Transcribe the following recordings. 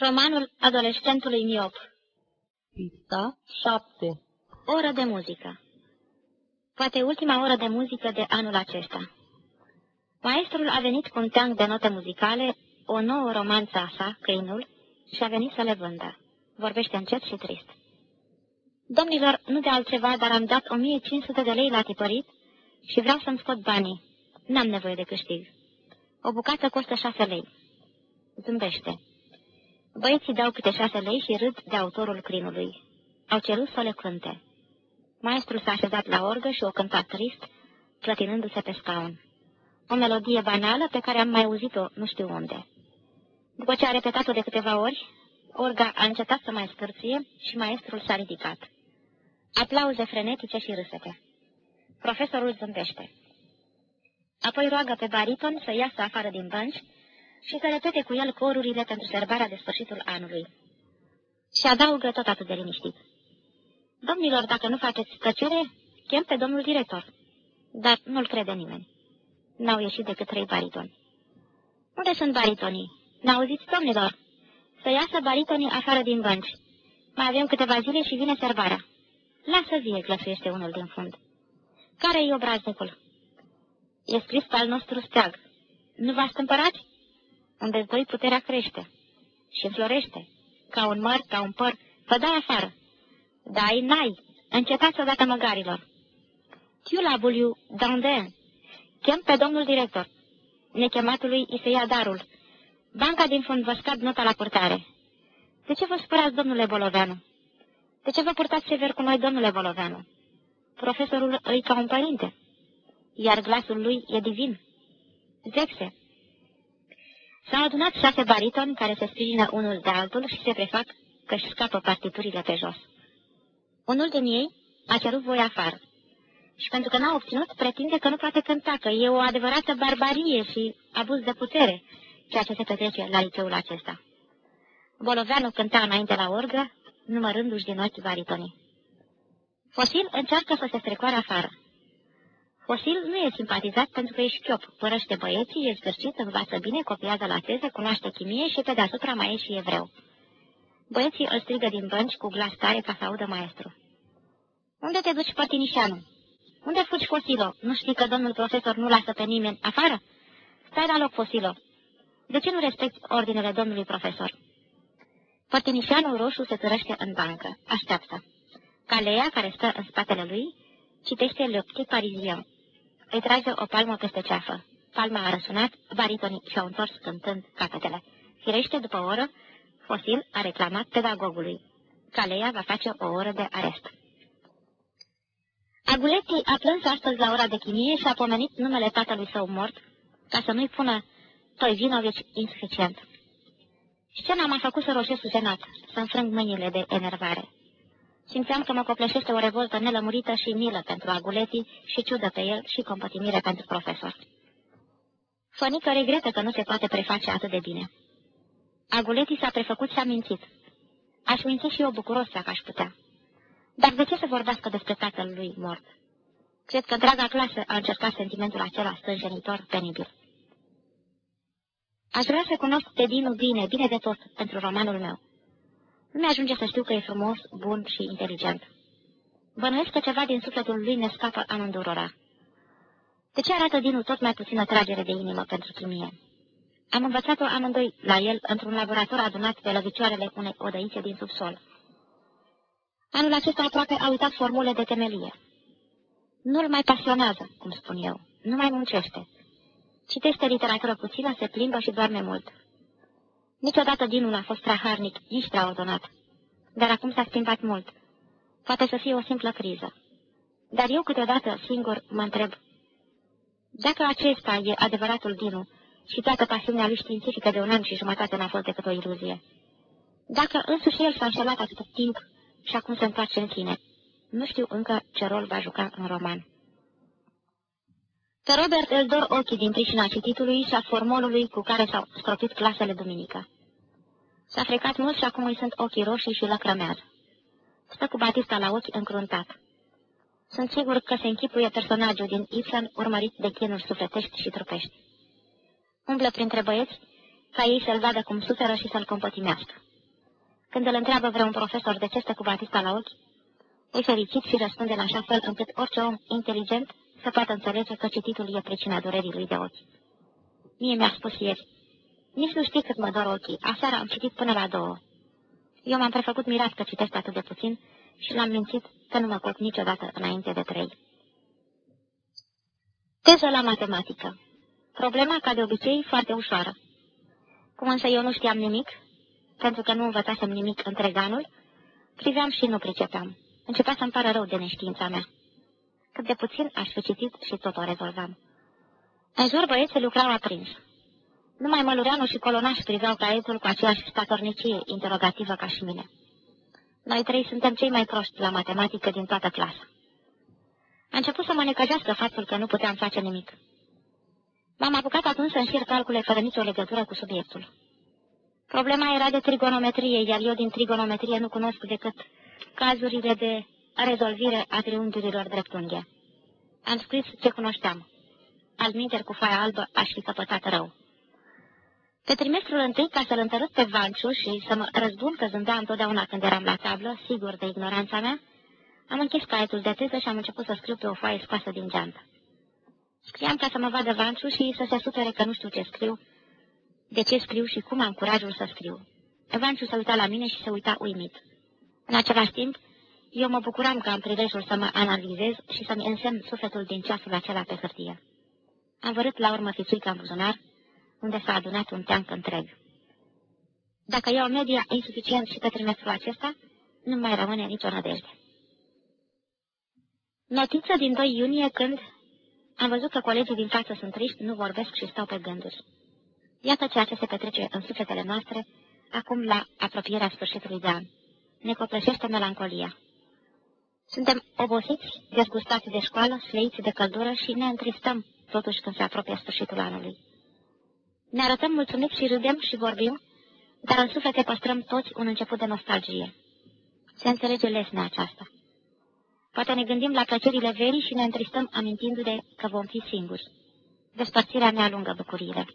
Romanul adolescentului miop Pista 7 Oră de muzică Poate ultima oră de muzică de anul acesta. Maestrul a venit cu un teanc de note muzicale, o nouă romanță a sa, câinul, și a venit să le vândă. Vorbește încet și trist. Domnilor, nu de altceva, dar am dat 1500 de lei la tipărit și vreau să-mi scot banii. N-am nevoie de câștig. O bucată costă șase lei. Zâmbește. Băieții dau câte șase lei și râd de autorul crinului. Au cerut să le cânte. Maestrul s-a așezat la orgă și o cântat trist, clătinându-se pe scaun. O melodie banală pe care am mai auzit-o nu știu unde. După ce a repetat-o de câteva ori, orga a încetat să mai scârție și maestrul s-a ridicat. Aplauze frenetice și râsete. Profesorul zâmbește. Apoi roagă pe bariton să iasă afară din bănci și să repete cu el corurile pentru serbarea de sfârșitul anului. Și adaugă tot atât de liniștit. Domnilor, dacă nu faceți plăcere, chem pe domnul director. Dar nu-l crede nimeni. N-au ieșit decât trei baritoni. Unde sunt baritonii? N-auziți, domnilor? Să iasă baritonii afară din bănci. Mai avem câteva zile și vine serbarea. Lasă vie, glăsuiește unul din fund. Care-i obraznicul? E scris pe al nostru steag. Nu v-ați cumpărat? Unde doi puterea crește și înflorește, ca un măr, ca un păr, vă dai afară. Dai, n-ai, încetați odată măgarilor. Tu la buliu, Dandin, chem pe domnul director. Nechematului îi se ia darul. Banca din fund vă scad nota la purtare. De ce vă spărați, domnule Boloveanu? De ce vă purtați sever cu noi, domnule Boloveanu? Profesorul îi ca un părinte, iar glasul lui e divin. Zexe. S-au adunat șase baritoni care se sprijină unul de altul și se prefac că își scapă partiturile pe jos. Unul din ei a cerut voi afară. Și pentru că n-a obținut, pretinde că nu poate cânta, că e o adevărată barbarie și abuz de putere, ceea ce se petrece la liceul acesta. Boloveanu cânta înainte la orgă, numărându-și din ochi baritonii. Fosil încearcă să se strecoare afară. Fosil nu e simpatizat pentru că e șchiop, părăște băieții, e zgârcit, învață bine, copiază la teze, cunoaște chimie și pe deasupra mai e și evreu. Băieții îl strigă din bănci cu glas tare ca să audă maestru. Unde te duci, Părtinișanu? Unde fugi, Fosilo? Nu știi că domnul profesor nu lasă pe nimeni afară? Stai la loc, Fosilo. De ce nu respecti ordinele domnului profesor? Părtinișanul roșu se târăște în bancă. Așteaptă. Calea, care stă în spatele lui, citește Le Petit Parisien. Îi trage o palmă peste ceafă. Palma a răsunat, baritonii și-au întors cântând capetele. Firește, după o oră, Fosil a reclamat pedagogului. Calea va face o oră de arest. Aguletti a plâns astăzi la ora de chimie și a pomenit numele tatălui său mort, ca să nu-i pună Toivinovici insuficient. Scena m-a făcut să roșesc susenat, să înfrâng mâinile de enervare. Simțeam că mă copleșește o revoltă nelămurită și milă pentru Aguleti și ciudă pe el și compătimire pentru profesor. Fănică regretă că nu se poate preface atât de bine. Aguleti s-a prefăcut și a mințit. Aș minți și eu bucuros dacă aș putea. Dar de ce să vorbească despre tatăl lui mort? Cred că draga clasă a încercat sentimentul acela stânjenitor penibil. Aș vrea să cunosc pe Dinu bine, bine de tot, pentru romanul meu. Nu mi-ajunge să știu că e frumos, bun și inteligent. Bănuiesc că ceva din sufletul lui ne scapă amândurora. De ce arată Dinu tot mai puțină tragere de inimă pentru chimie? Am învățat-o amândoi la el într-un laborator adunat pe lăvicioarele unei odăițe din subsol. Anul acesta aproape a uitat formule de temelie. Nu-l mai pasionează, cum spun eu, nu mai muncește. Citește literatură puțină, se plimbă și doarme mult. Niciodată Dinu nu a fost prea harnic, nici prea ordonat. Dar acum s-a schimbat mult. Poate să fie o simplă criză. Dar eu câteodată singur mă întreb, dacă acesta e adevăratul Dinu și toată pasiunea lui științifică de un an și jumătate n-a fost decât o iluzie, dacă însuși el s-a înșelat atât timp și acum se întoarce în sine, nu știu încă ce rol va juca în roman. Pe Robert îl dor ochii din pricina cititului și a formolului cu care s-au stropit clasele duminică. S-a frecat mult și acum îi sunt ochii roșii și lăcrămează. Stă cu Batista la ochi încruntat. Sunt sigur că se închipuie personajul din Ibsen urmărit de chinuri sufletești și trupești. Umblă printre băieți ca ei să-l vadă cum suferă și să-l compătimească. Când îl întreabă vreun profesor de ce stă cu Batista la ochi, e fericit și răspunde în așa fel încât orice om inteligent să poată înțelege că cititul e pricina durerii lui de ochi. Mie mi-a spus ieri, nici nu știi cât mă dor ochii, aseară am citit până la două. Eu m-am prefăcut mirat că citesc atât de puțin și l-am mințit că nu mă pot niciodată înainte de trei. Teză la matematică. Problema, ca de obicei, foarte ușoară. Cum însă eu nu știam nimic, pentru că nu învățasem nimic întreg anul, priveam și nu pricepeam. Începea să-mi pară rău de neștiința mea. Cât de puțin aș fi citit și tot o rezolvam. În jur băieții lucrau aprins. Numai Mălureanu și Colonaș priveau caietul cu aceeași statornicie interogativă ca și mine. Noi trei suntem cei mai proști la matematică din toată clasa. A început să mă necăjească faptul că nu puteam face nimic. M-am apucat atunci să înșir calcule fără nicio legătură cu subiectul. Problema era de trigonometrie, iar eu din trigonometrie nu cunosc decât cazurile de rezolvire a triunghiurilor dreptunghe. Am scris ce cunoșteam. Al minter cu foaia albă aș fi căpătat rău. Pe trimestrul întâi, ca să-l întărât pe Vanciu și să mă răzbun că zâmbea întotdeauna când eram la tablă, sigur de ignoranța mea, am închis caietul de teză și am început să scriu pe o foaie scoasă din geantă. Scriam ca să mă vadă Vanciu și să se supere că nu știu ce scriu, de ce scriu și cum am curajul să scriu. Vanciu se uita la mine și se uita uimit. În același timp, eu mă bucuram că am prilejul să mă analizez și să-mi însemn sufletul din ceasul acela pe hârtie. Am vărât la urmă fițuica în buzunar, unde s-a adunat un teanc întreg. Dacă iau media insuficient și pe trimestrul acesta, nu mai rămâne nicio nădejde. Notiță din 2 iunie când am văzut că colegii din față sunt triști, nu vorbesc și stau pe gânduri. Iată ceea ce se petrece în sufletele noastre acum la apropierea sfârșitului de an. Ne copleșește melancolia. Suntem obosiți, dezgustați de școală, sleiți de căldură și ne întristăm totuși când se apropie sfârșitul anului. Ne arătăm mulțumiți și râdem și vorbim, dar în suflete păstrăm toți un început de nostalgie. Se înțelege lesnea aceasta. Poate ne gândim la plăcerile verii și ne întristăm amintindu-ne că vom fi singuri. Despărțirea ne alungă bucuriile.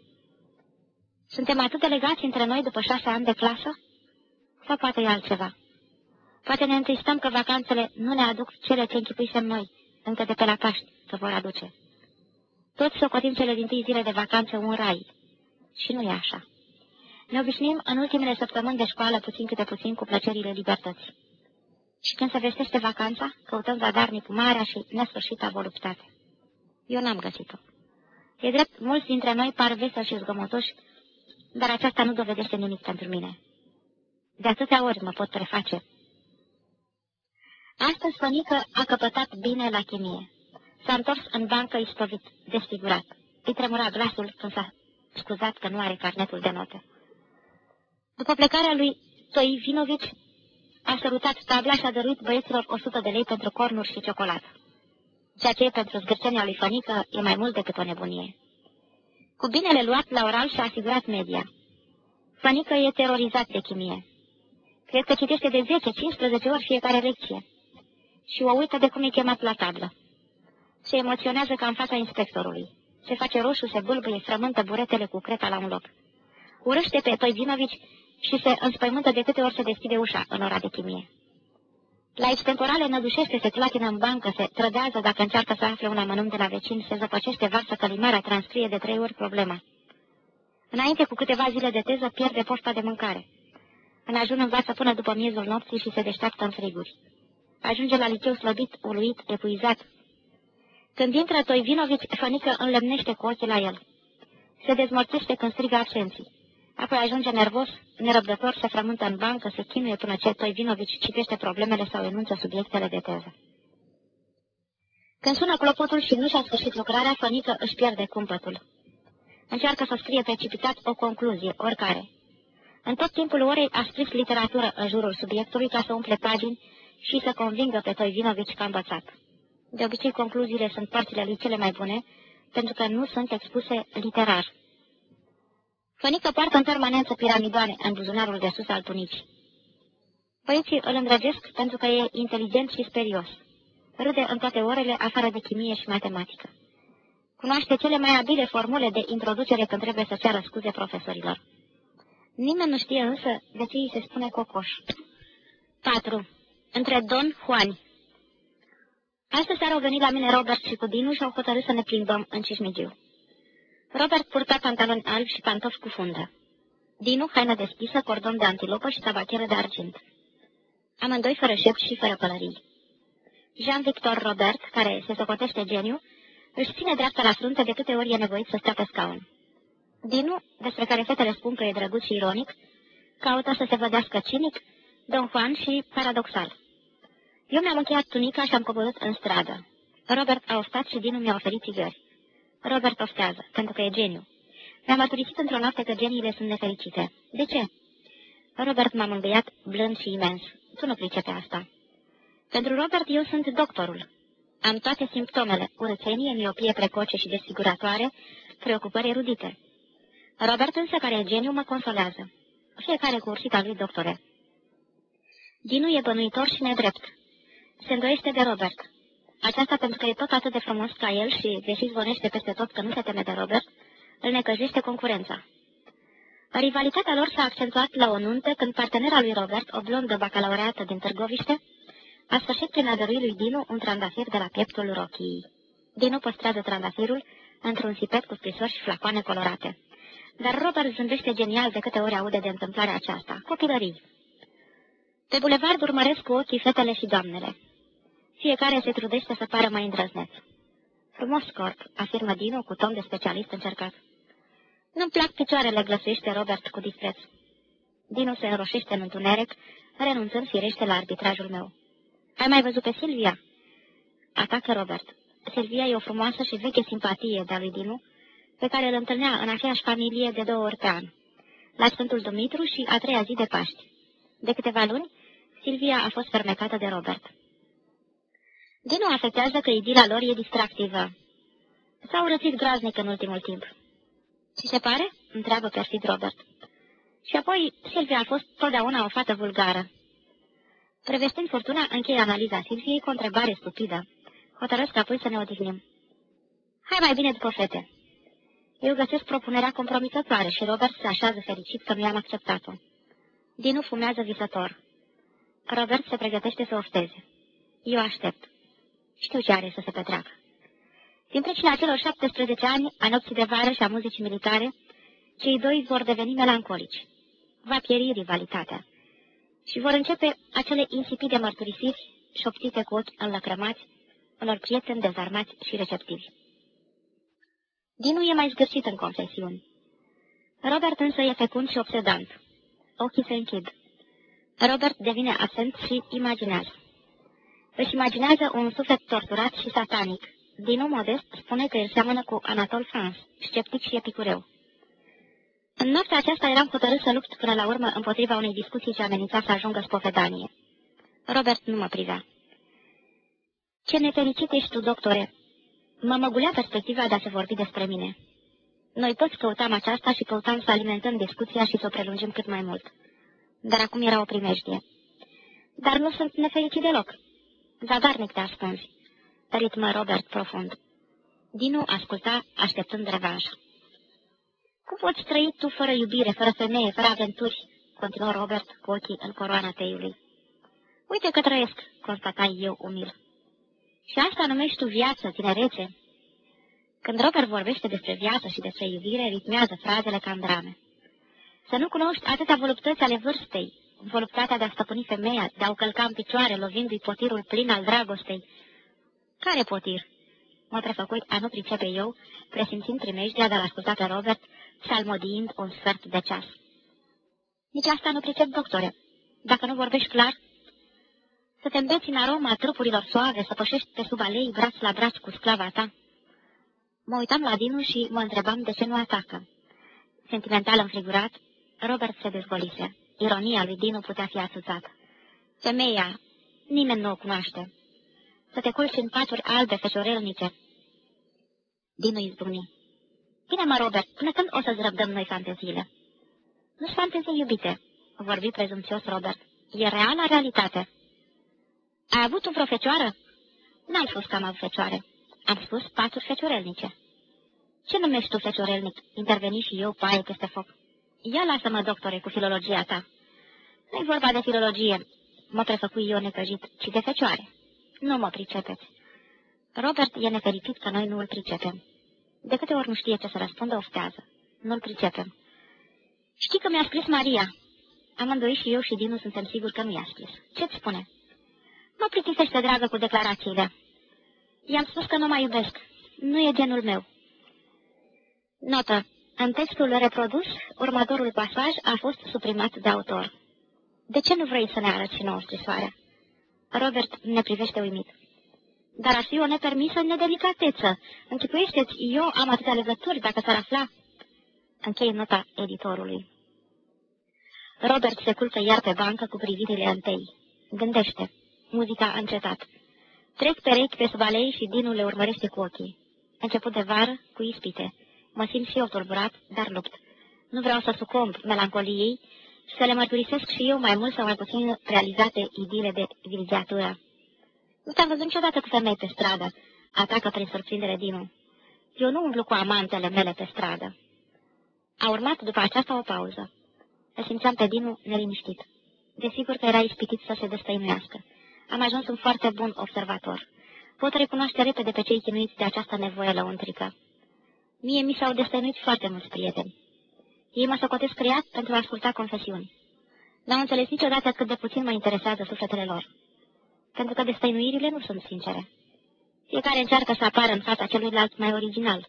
Suntem atât de legați între noi după șase ani de clasă? Sau poate e altceva? Poate ne întristăm că vacanțele nu ne aduc cele ce închipuisem noi, încă de pe la Paști, că vor aduce. Toți socotim cele din tâi zile de vacanță un rai. Și nu e așa. Ne obișnuim în ultimele săptămâni de școală puțin câte puțin cu plăcerile libertății. Și când se vestește vacanța, căutăm zadarnic marea și nesfârșită voluptate. Eu n-am găsit-o. E drept, mulți dintre noi par veseli și zgomotoși, dar aceasta nu dovedește nimic pentru mine. De atâtea ori mă pot preface. Astăzi Fănică a căpătat bine la chimie. S-a întors în bancă istovit, desfigurat. Îi tremura glasul când s-a scuzat că nu are carnetul de note. După plecarea lui Toivinovici, a sărutat tabla și a dăruit băieților 100 de lei pentru cornuri și ciocolată. Ceea ce pentru zgârcenia lui Fănică e mai mult decât o nebunie. Cu binele luat la oral și-a asigurat media. Fănică e terorizat de chimie. Cred că citește de 10-15 ori fiecare lecție. Și o uită de cum e chemat la tablă. Se emoționează ca în fața inspectorului. Se face roșu, se bâlbâie, frământă buretele cu creta la un loc. Urăște pe Toivinovici și se înspăimântă de câte ori se deschide ușa în ora de chimie. La extemporale nădușește, se clatină în bancă, se trădează dacă încearcă să afle un amănunt de la vecin, se zăpăcește, varsă călimarea, transcrie de trei ori problema. Înainte cu câteva zile de teză pierde posta de mâncare. În ajun învață până după miezul nopții și se deșteaptă în friguri. Ajunge la liceu slăbit, uluit, epuizat. Când intră Toivinovici, Fănică înlemnește cu ochii la el. Se dezmorțește când strigă absenții. Apoi ajunge nervos, nerăbdător, se frământă în bancă, se chinuie până ce Toivinovici citește problemele sau enunță subiectele de teză. Când sună clopotul și nu și-a sfârșit lucrarea, Fănică își pierde cumpătul. Încearcă să scrie precipitat o concluzie, oricare. În tot timpul orei a scris literatură în jurul subiectului ca să umple pagini și să convingă pe Toivinovici că a învățat. De obicei, concluziile sunt părțile lui cele mai bune, pentru că nu sunt expuse literar. Fănică poartă în permanență piramidoane în buzunarul de sus al tunicii. Băieții îl îndrăgesc pentru că e inteligent și sperios. Râde în toate orele, afară de chimie și matematică. Cunoaște cele mai abile formule de introducere când trebuie să ceară scuze profesorilor. Nimeni nu știe însă de ce îi se spune cocoș. 4. Între Don Juani Astăzi seara au venit la mine Robert și cu Dinu și au hotărât să ne plimbăm în Cismigiu. Robert purta pantaloni albi și pantofi cu fundă. Dinu, haină deschisă, cordon de antilopă și tabacheră de argint. Amândoi fără șept și fără pălării. Jean-Victor Robert, care se socotește geniu, își ține dreapta la frunte de câte ori e nevoit să stea pe scaun. Dinu, despre care fetele spun că e drăguț și ironic, caută să se vădească cinic, Don Juan și paradoxal. Eu mi-am încheiat tunica și am coborât în stradă. Robert a oftat și Dinu mi-a oferit țigări. Robert oftează, pentru că e geniu. Mi-am mărturisit într-o noapte că geniile sunt nefericite. De ce? Robert m-a mângâiat blând și imens. Tu nu pricepe asta. Pentru Robert eu sunt doctorul. Am toate simptomele, urățenie, miopie precoce și desfiguratoare, preocupări erudite. Robert însă, care e geniu, mă consolează. Fiecare cu ursita lui, doctore. Dinu e bănuitor și nedrept. Se îndoiește de Robert. Aceasta pentru că e tot atât de frumos ca el și, deși zvonește peste tot că nu se teme de Robert, îl necăjește concurența. Rivalitatea lor s-a accentuat la o nuntă când partenera lui Robert, o blondă bacalaureată din Târgoviște, a sfârșit prin a dărui lui Dinu un trandafir de la pieptul rochiei. Dinu păstrează trandafirul într-un sipet cu scrisori și flacoane colorate. Dar Robert zâmbește genial de câte ori aude de întâmplarea aceasta. Copilării. Pe bulevard urmăresc cu ochii fetele și doamnele. Fiecare se trudește să pară mai îndrăzneț. Frumos corp, afirmă Dinu cu tom de specialist încercat. Nu-mi plac picioarele, glăsuiește Robert cu dispreț. Dinu se înroșește în întuneric, renunțând firește la arbitrajul meu. Ai mai văzut pe Silvia? Atacă Robert. Silvia e o frumoasă și veche simpatie de-a lui Dinu, pe care îl întâlnea în aceeași familie de două ori pe an, la Sfântul Dumitru și a treia zi de Paști. De câteva luni, Silvia a fost fermecată de Robert. Dinu afectează că idila lor e distractivă. S-au rățit groaznic în ultimul timp. Ce se pare?" întreabă perfid Robert. Și apoi, Silvia a fost totdeauna o fată vulgară. Prevestind furtuna, încheie analiza Silviei cu o întrebare stupidă. Hotărăsc apoi să ne odihnim. Hai mai bine după fete. Eu găsesc propunerea compromisătoare și Robert se așează fericit că mi-am acceptat-o. Dinu fumează visător. Robert se pregătește să ofteze. Eu aștept. Știu ce are să se petreacă. Din pricina celor 17 ani, a nopții de vară și a muzicii militare, cei doi vor deveni melancolici. Va pieri rivalitatea. Și vor începe acele insipide mărturisiri, șoptite cu ochi înlăcrămați, unor prieteni dezarmați și receptivi. Dinu e mai zgârcit în confesiuni. Robert însă e fecund și obsedant. Ochii se închid. Robert devine absent și imaginează. Își imaginează un suflet torturat și satanic. Dinu Modest spune că îl seamănă cu Anatol Frans, sceptic și epicureu. În noaptea aceasta eram hotărât să lupt până la urmă împotriva unei discuții ce amenința să ajungă spovedanie. Robert nu mă privea. Ce nefericit ești tu, doctore! Mă măgulea perspectiva de a se vorbi despre mine. Noi toți căutam aceasta și căutam să alimentăm discuția și să o prelungim cât mai mult. Dar acum era o primejdie. Dar nu sunt nefericit deloc. Zadarnic te ascunzi. Ritmă Robert profund. Dinu asculta, așteptând revanșa. Cum poți trăi tu fără iubire, fără femeie, fără aventuri? Continuă Robert cu ochii în coroana teiului. Uite că trăiesc, constatai eu umil. Și asta numești tu viață, tinerețe? Când Robert vorbește despre viață și despre iubire, ritmează frazele ca în drame. Să nu cunoști atâtea voluptăți ale vârstei, voluptatea de a stăpâni femeia, de a o călca în picioare, lovindu-i potirul plin al dragostei. Care potir? Mă prefăcui a nu pricepe eu, presimțind primejdea de a asculta pe Robert, salmodiind un sfert de ceas. Nici asta nu pricep, doctore. Dacă nu vorbești clar, să te îmbeți în aroma trupurilor soave, să pășești pe sub alei braț la braț cu sclava ta. Mă uitam la Dinu și mă întrebam de ce nu atacă. Sentimental înfrigurat, Robert se dezvolise. Ironia lui Dinu putea fi asuțată. Femeia, nimeni nu o cunoaște. Să te culci în paturi albe feciorelnice. Dinu izbucni. Bine, mă, Robert, până când o să-ți răbdăm noi fanteziile? Nu-s fantezii iubite, vorbi prezumțios Robert. E reală realitate. Ai avut o vreo fecioară? N-am spus că am avut fecioare. Am spus paturi feciorelnice. Ce numești tu feciorelnic? Interveni și eu, paie peste foc. Ia lasă-mă, doctore, cu filologia ta. Nu-i vorba de filologie, mă prefăcui eu necăjit, ci de fecioare. Nu mă pricepeți. Robert e nefericit că noi nu îl pricepem. De câte ori nu știe ce să răspundă, oftează. Nu-l pricepem. Știi că mi-a scris Maria. Amândoi și eu și Dinu suntem siguri că nu i-a scris. Ce-ți spune? Mă plictisește, dragă, cu declarațiile. I-am spus că nu mai iubesc. Nu e genul meu. Notă. În textul reprodus, următorul pasaj a fost suprimat de autor. De ce nu vrei să ne arăți nouă scrisoarea? Robert ne privește uimit. Dar ar fi o nepermisă nedelicateță. Închipuiește-ți, eu am atâtea legături, dacă s-ar afla. Închei nota editorului. Robert se culcă iar pe bancă cu privirile întâi. Gândește. Muzica a încetat. Trec perechi pe sub alei și Dinu le urmărește cu ochii. Început de vară, cu ispite. Mă simt și eu tulburat, dar lupt. Nu vreau să sucomb melancoliei, să le mărturisesc și eu mai mult sau mai puțin realizate idile de vilgeatură. Nu te-am văzut niciodată cu femei pe stradă, atacă prin surprindere Dinu. Eu nu umblu cu amantele mele pe stradă. A urmat după aceasta o pauză. Îl simțeam pe Dinu neliniștit. Desigur că era ispitit să se destăinuiască. Am ajuns un foarte bun observator. Pot recunoaște repede pe cei chinuiți de această nevoie lăuntrică. Mie mi s-au destăinuit foarte mulți prieteni. Ei mă socotesc creat pentru a asculta confesiuni. N-au înțeles niciodată cât de puțin mă interesează sufletele lor. Pentru că destăinuirile nu sunt sincere. Fiecare încearcă să apară în fața celuilalt mai original,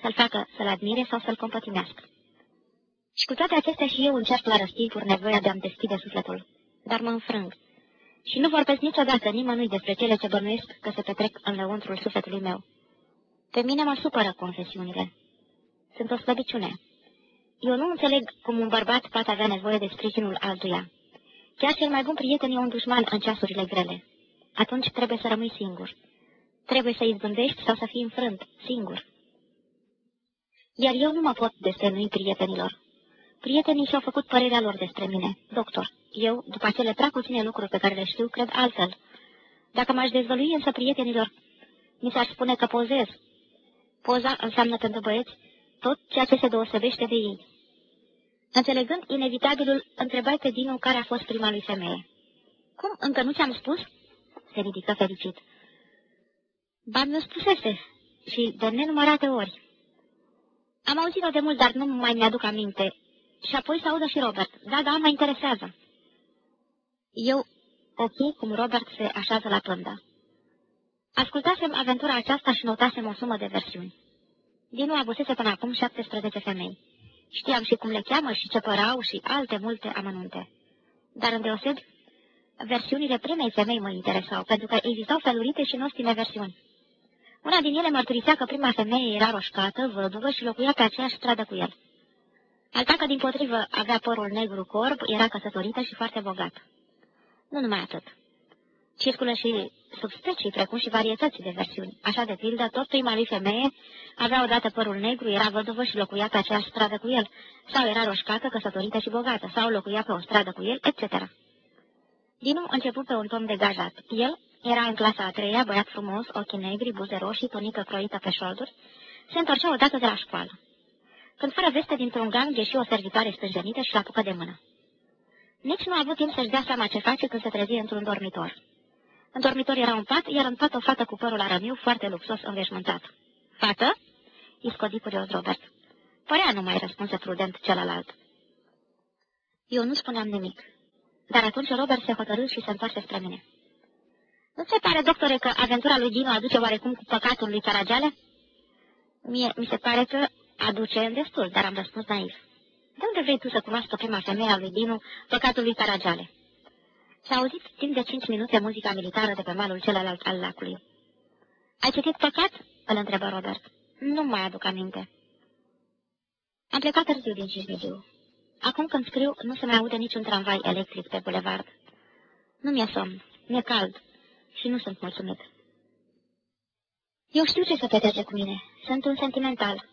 să-l facă să-l admire sau să-l compătimească. Și cu toate acestea și eu încerc la răstiguri nevoia de a-mi deschide sufletul, dar mă înfrâng. Și nu vorbesc niciodată nimănui despre cele ce bănuiesc că se petrec în lăuntrul sufletului meu. Pe mine mă supără confesiunile. Sunt o slăbiciune. Eu nu înțeleg cum un bărbat poate avea nevoie de sprijinul altuia. Chiar cel mai bun prieten e un dușman în ceasurile grele. Atunci trebuie să rămâi singur. Trebuie să izbândești sau să fii înfrânt, singur. Iar eu nu mă pot destănui prietenilor. Prietenii și-au făcut părerea lor despre mine. Doctor, eu, după acele prea puține lucruri pe care le știu, cred altfel. Dacă m-aș dezvălui însă prietenilor, mi s-ar spune că pozez. Poza înseamnă pentru băieți tot ceea ce se deosebește de ei. Înțelegând inevitabilul, întrebai pe Dinu care a fost prima lui femeie. Cum, încă nu ți-am spus? Se ridică fericit. Ba, mi-o spusese și de nenumărate ori. Am auzit-o de mult, dar nu mai mi-aduc aminte. Și apoi să audă și Robert. Da, da, mă interesează. Eu ok cum Robert se așează la pândă. Ascultasem aventura aceasta și notasem o sumă de versiuni. Dinu avusese până acum 17 femei. Știam și cum le cheamă și ce părau și alte multe amănunte. Dar îndeoseb, versiunile primei femei mă interesau, pentru că existau felurite și nostime versiuni. Una din ele mărturisea că prima femeie era roșcată, văduvă și locuia pe aceeași stradă cu el. Alta că, din potrivă, avea părul negru corb, era căsătorită și foarte bogată. Nu numai atât. Circulă și subspecii, precum și varietăți de versiuni. Așa de pildă, tot prima lui femeie avea odată părul negru, era văduvă și locuia pe aceeași stradă cu el, sau era roșcată, căsătorită și bogată, sau locuia pe o stradă cu el, etc. Dinu început pe un ton degajat. El era în clasa a treia, băiat frumos, ochii negri, buze roșii, tonică croită pe șolduri, se întorcea odată de la școală. Când fără veste dintr-un gang ieși o servitoare stânjenită și l apucă de mână. Nici nu a avut timp să-și dea seama ce face când se trezi într-un dormitor. În dormitor era un pat, iar în pat o fată cu părul arămiu, foarte luxos înveșmântat. Fată? Iscodi curios Robert. Părea nu mai răspunse prudent celălalt. Eu nu spuneam nimic. Dar atunci Robert se hotărâ și se întoarce spre mine. Nu se pare, doctore, că aventura lui Dino aduce oarecum cu păcatul lui Caragiale? Mie mi se pare că aduce în destul, dar am răspuns naiv. De unde vrei tu să cunoască prima femeie a lui Dinu, păcatul lui Caragiale? S-a auzit timp de cinci minute muzica militară de pe malul celălalt al lacului. Ai citit păcat? îl întrebă Robert. Nu mai aduc aminte. Am plecat târziu din Cismigiu. Acum când scriu, nu se mai aude niciun tramvai electric pe bulevard. Nu mi-e somn, mi-e cald și nu sunt mulțumit. Eu știu ce se petrece cu mine. Sunt un sentimental.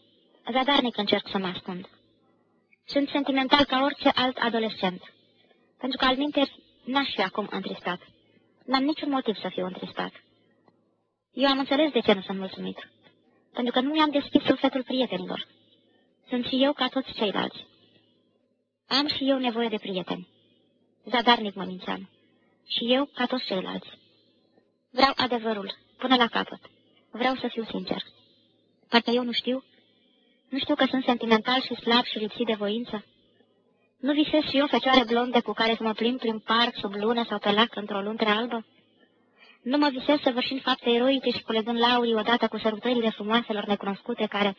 Zadarnic încerc să mă ascund. Sunt sentimental ca orice alt adolescent. Pentru că, al n-aș fi acum întristat. N-am niciun motiv să fiu întristat. Eu am înțeles de ce nu sunt mulțumit. Pentru că nu mi-am deschis sufletul prietenilor. Sunt și eu ca toți ceilalți. Am și eu nevoie de prieteni. Zadarnic mă mințeam. Și eu, ca toți ceilalți. Vreau adevărul, până la capăt. Vreau să fiu sincer. Parcă eu nu știu. Nu știu că sunt sentimental și slab și lipsit de voință. Nu visez și eu fecioare blonde cu care să mă plimb prin parc, sub lună sau pe lac într-o luntre albă? Nu mă visez săvârșind fapte eroice și culegând laurii odată cu sărutările frumoaselor necunoscute care...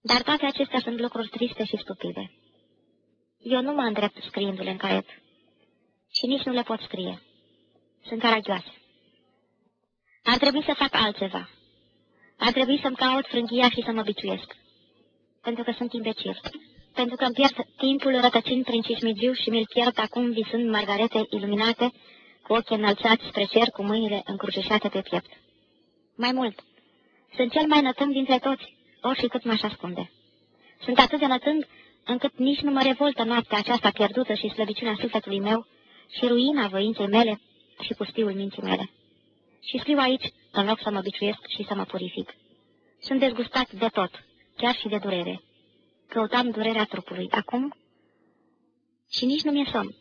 Dar toate acestea sunt lucruri triste și stupide. Eu nu mă îndrept scriindu-le în caiet. Și nici nu le pot scrie. Sunt caragioase. Ar trebui să fac altceva. Ar trebui să-mi caut frânghia și să mă biciuiesc. Pentru că sunt imbecil. Pentru că îmi pierd timpul rătăcind prin cismigiu și mi-l pierd acum visând margarete iluminate, cu ochii înălțați spre cer, cu mâinile încrucișate pe piept. Mai mult, sunt cel mai nătând dintre toți, ori și cât m-aș ascunde. Sunt atât de nătând încât nici nu mă revoltă noaptea aceasta pierdută și slăbiciunea sufletului meu și ruina voinței mele și pustiul minții mele. Și scriu aici, în loc să mă biciuiesc și să mă purific. Sunt dezgustat de tot, chiar și de durere. Căutam durerea trupului. Acum? Și nici nu mi-e somn.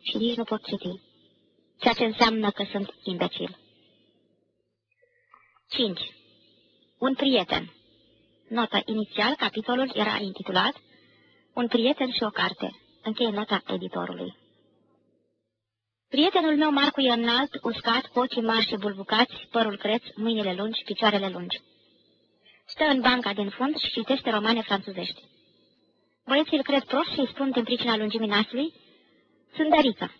Și nici nu pot citi. Ceea ce înseamnă că sunt imbecil. 5. Un prieten. Nota inițial, capitolul era intitulat Un prieten și o carte. Încheie nota editorului. Prietenul meu, Marcu, e înalt, uscat, cu ochii mari și bulbucați, părul creț, mâinile lungi, picioarele lungi. Stă în banca din fund și citește romane franțuzești. Băieții îl cred prost și îi spun din pricina lungimii nasului, sunt dărică.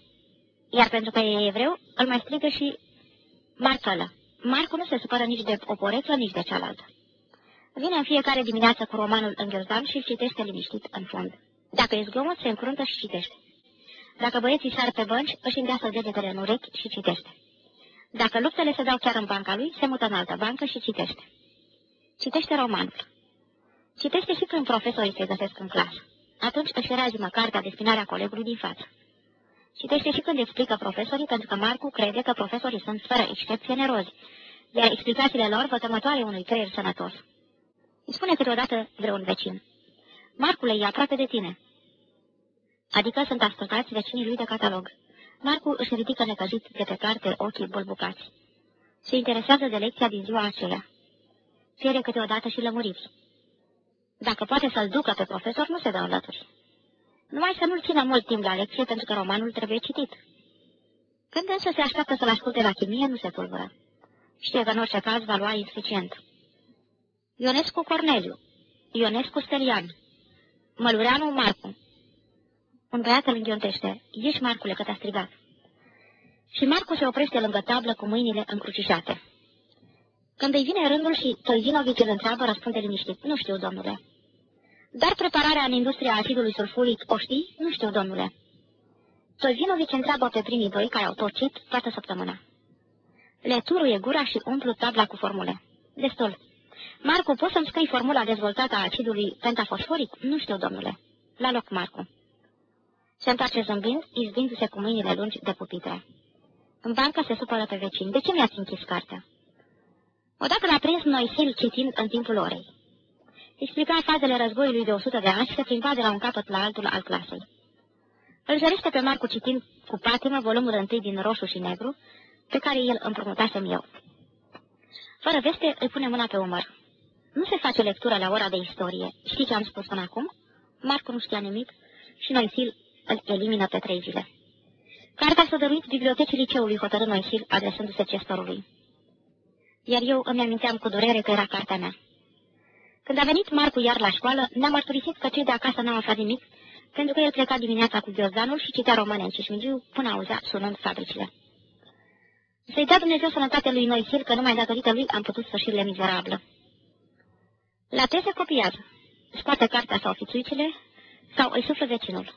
Iar pentru că e evreu, îl mai strigă și Marcălă. Marcu nu se supără nici de o poreță, nici de cealaltă. Vine în fiecare dimineață cu romanul în ghiozdan și îl citește liniștit în fund. Dacă e zgomot, se încruntă și citește. Dacă băieții sar pe bănci, își îndeasă degetele în urechi și citește. Dacă luptele se dau chiar în banca lui, se mută în altă bancă și citește. Citește romanul. Citește și când profesorii se găsesc în clasă. Atunci își reazimă cartea de spinarea colegului din față. Citește și când explică profesorii, pentru că Marcu crede că profesorii sunt fără excepție nerozi, iar explicațiile lor vătămătoare unui creier sănătos. Îi spune câteodată vreun vecin. Marcule, e aproape de tine. Adică sunt ascultați vecinii lui de catalog. Marcu își ridică necăjit de pe carte ochii bulbucați. Se interesează de lecția din ziua aceea. Cere câteodată și lămuriri. Dacă poate să-l ducă pe profesor, nu se dă alături. Numai să nu-l țină mult timp la lecție, pentru că romanul trebuie citit. Când însă se așteaptă să-l asculte la chimie, nu se tulbură. Știe că în orice caz va lua insuficient. Ionescu Corneliu, Ionescu Stelian, Mălureanu Marcu. Un băiat îl înghiontește. Ieși, Marcule, că te-a strigat. Și Marcu se oprește lângă tablă cu mâinile încrucișate. Când îi vine rândul și Toizinovici îl întreabă, răspunde liniștit. Nu știu, domnule. Dar prepararea în industria acidului sulfuric o știi? Nu știu, domnule. Toizinovici întreabă pe primii doi care au tocit toată săptămâna. Le turuie gura și umplu tabla cu formule. Destul. Marcu, poți să-mi scrii formula dezvoltată a acidului pentafosforic? Nu știu, domnule. La loc, Marcu. Se întoarce zâmbind, izbindu-se cu mâinile lungi de pupitre. În bancă se supără pe vecini. De ce mi-ați închis cartea? Odată l-a prins Noisil citind în timpul orei. Explica fazele războiului de 100 de ani și se plimba de la un capăt la altul al clasei. Îl jărește pe Marcu citind cu patimă volumul întâi din roșu și negru, pe care el împrumutasem eu. Fără veste, îi pune mâna pe umăr. Nu se face lectură la ora de istorie. Știi ce am spus până acum? Marcu nu știa nimic și Noisil îl elimină pe trei zile. Cartea s-a dăruit bibliotecii liceului, hotărât Noisil, adresându-se cestorului iar eu îmi aminteam cu durere că era cartea mea. Când a venit Marcu iar la școală, ne-a mărturisit că cei de acasă n-au aflat nimic, pentru că el pleca dimineața cu ghiozdanul și citea romane în Cismigiu până auzea sunând fabricile. Să-i dea Dumnezeu sănătate lui Noisil, că numai datorită lui am putut sfârșirile mizerabilă. La ce se copiază? Scoate cartea sau fițuicile sau îi suflă vecinul.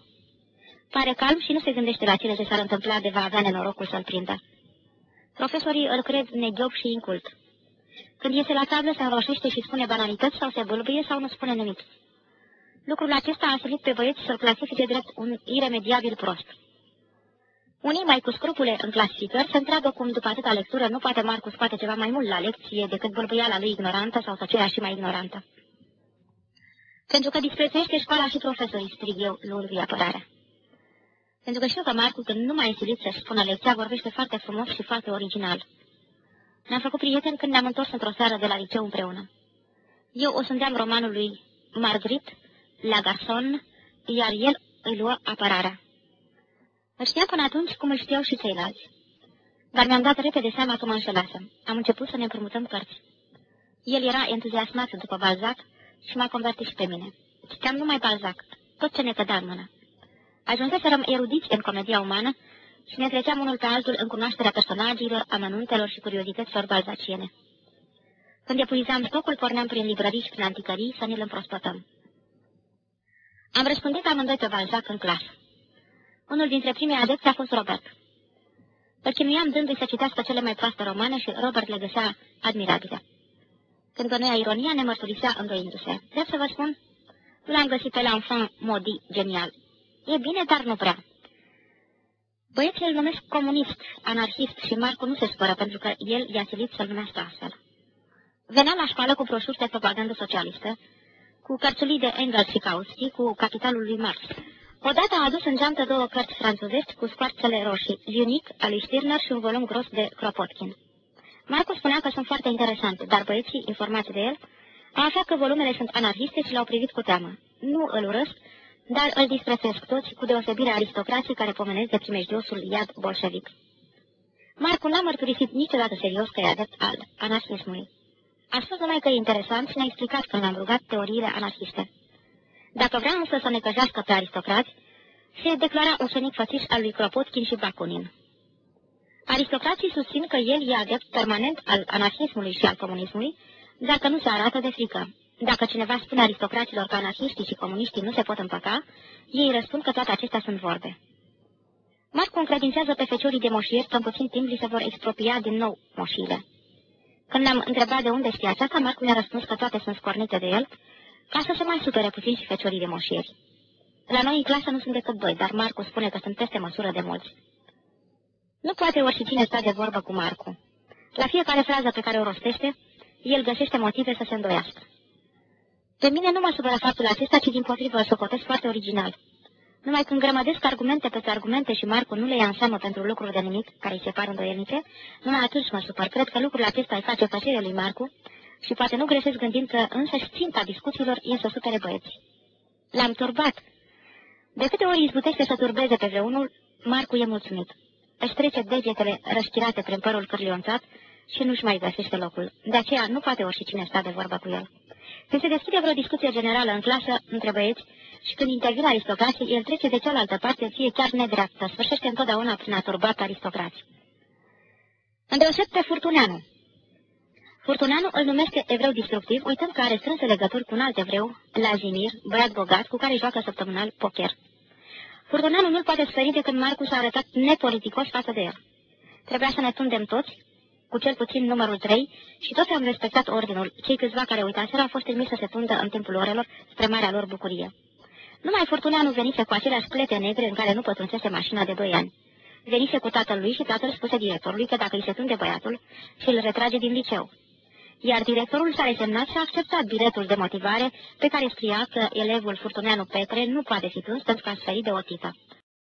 Pare calm și nu se gândește la cele ce s-ar întâmpla de va avea nenorocul să-l prindă. Profesorii îl cred neghiob și incult. Când iese la tablă, se înroșește și spune banalități sau se bâlbâie sau nu spune nimic. Lucrul acesta a asilit pe băieți să-l clasifice drept un iremediabil prost. Unii mai cu scrupule în clasificări se întreabă cum după atâta lectură nu poate Marcus scoate ceva mai mult la lecție decât bâlbâiala lui ignorantă sau tăcerea și mai ignorantă. Pentru că disprețuiește școala și profesorii, strig eu lui apărarea. Pentru că știu că Marcu, când nu mai silit să-și spună lecția, vorbește foarte frumos și foarte original. Ne-am făcut prieteni când ne-am întors într-o seară de la liceu împreună. Eu o sândeam romanul lui Margrit, La Garçon, iar el îi luă apărarea. Îl știam până atunci cum îl știau și ceilalți. Dar mi-am dat repede seama că mă înșelasem. Am început să ne împrumutăm cărți. El era entuziasmat după Balzac și m-a convertit și pe mine. Citeam numai Balzac, tot ce ne cădea în mână. Ajunseserăm erudiți în comedia umană și ne treceam unul pe altul în cunoașterea personajelor, amănuntelor și curiozităților balzaciene. Când epuizam stocul, porneam prin librării și prin anticării să ne-l împrospătăm. Am răspândit amândoi pe Balzac în clasă. Unul dintre primii adepți a fost Robert. Îl chinuiam dându-i să citească cele mai proaste romane și Robert le găsea admirabile. Când gănuia ironia, ne mărturisea îndoindu-se. Trebuie să vă spun, nu l-am găsit pe l'enfant modi genial. E bine, dar nu prea. Băieții îl numesc comunist, anarhist și Marcu nu se spără pentru că el i-a silit să-l numească astfel. Venea la școală cu broșuri de propagandă socialistă, cu cărțulii de Engels și Kautsky, cu capitalul lui Marx. Odată a adus în geantă două cărți franțuzești cu scoarțele roșii, Unic al lui Stirner și un volum gros de Kropotkin. Marcu spunea că sunt foarte interesante, dar băieții, informați de el, au aflat că volumele sunt anarhiste și l-au privit cu teamă. Nu îl urăsc, dar îl disprețuiesc toți, cu deosebire aristocrații care pomenesc de primejdiosul iad bolșevic. Marcu n-a mărturisit niciodată serios că e adept al anarhismului. A spus numai că e interesant și ne-a explicat când l-am rugat teoriile anarhiste. Dacă vrea însă să ne căjească pe aristocrați, se declara ucenic fățiș al lui Kropotkin și Bakunin. Aristocrații susțin că el e adept permanent al anarhismului și al comunismului, dacă nu se arată de frică. Dacă cineva spune aristocraților că anarhiștii și comuniștii nu se pot împăca, ei răspund că toate acestea sunt vorbe. Marcu încredințează pe feciorii de moșieri că în puțin timp li se vor expropia din nou moșiile. Când l-am întrebat de unde știa aceasta, Marcu mi-a răspuns că toate sunt scornite de el, ca să se mai supere puțin și feciorii de moșieri. La noi în clasă nu sunt decât doi, dar Marcu spune că sunt peste măsură de mulți. Nu poate oricine sta de vorbă cu Marcu. La fiecare frază pe care o rostește, el găsește motive să se îndoiască. Pe mine nu mă supără faptul acesta, ci din potrivă îl socotesc foarte original. Numai când grămădesc argumente pe argumente și Marcu nu le ia în seamă pentru lucruri de nimic care îi se par îndoielnice, numai atunci mă supăr. Cred că lucrul acesta îi face plăcere lui Marcu și poate nu greșesc gândind că însăși ținta discuțiilor e să supere băieți. L-am turbat. De câte ori izbutește să turbeze pe vreunul, Marcu e mulțumit. Își trece degetele răștirate prin părul cârlionțat și nu-și mai găsește locul. De aceea nu poate oricine sta de vorbă cu el. Când se deschide vreo discuție generală în clasă între băieți și când intervine aristocrații, el trece de cealaltă parte, fie chiar nedreaptă, sfârșește întotdeauna prin a turba pe aristocrați. Îndeoseb pe Furtuneanu. Furtuneanu îl numește evreu destructiv, uitând că are strânse legături cu un alt evreu, Lazimir, băiat bogat, cu care joacă săptămânal poker. Furtuneanu nu-l poate speri de când Marcus a arătat nepoliticos față de el. Trebuia să ne tundem toți, cu cel puțin numărul 3, și toți am respectat ordinul. Cei câțiva care uitaseră au fost trimis să se tundă în timpul orelor spre marea lor bucurie. Numai Furtuneanu venise cu aceleași plete negre în care nu pătrunsese mașina de doi ani. Venise cu tatăl lui și tatăl spuse directorului că dacă îi se tunde băiatul și îl retrage din liceu. Iar directorul s-a resemnat și a acceptat biletul de motivare pe care scria că elevul Furtuneanu Petre nu poate fi tuns pentru că a sferit de o tită.